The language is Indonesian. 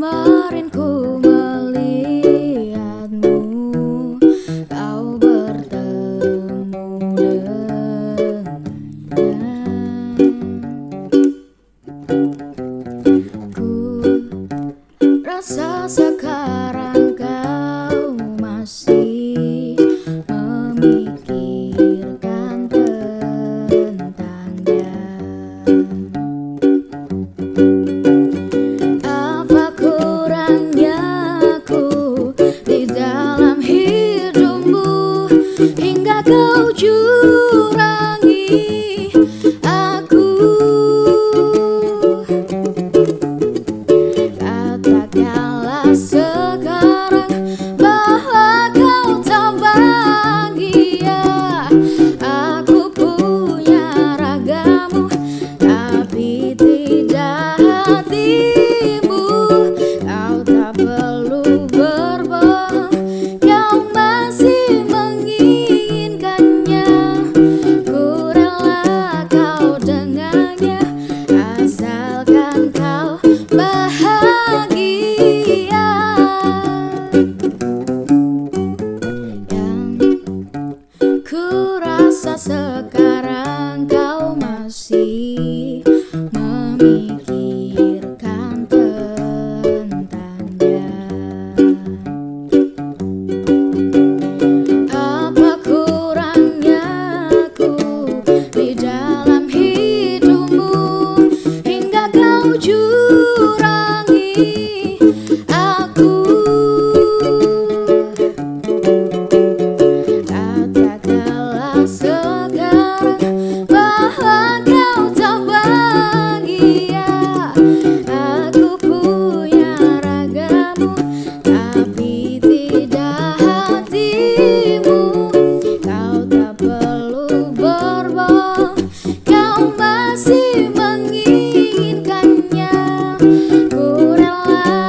kemarin ku curangi aku. Katakanlah sekarang bahwa kau tak bahagia. sekarang kau masih memikirkan tentangnya. Apa kurangnya aku di dalam hidupmu Hingga kau curangi? ku rela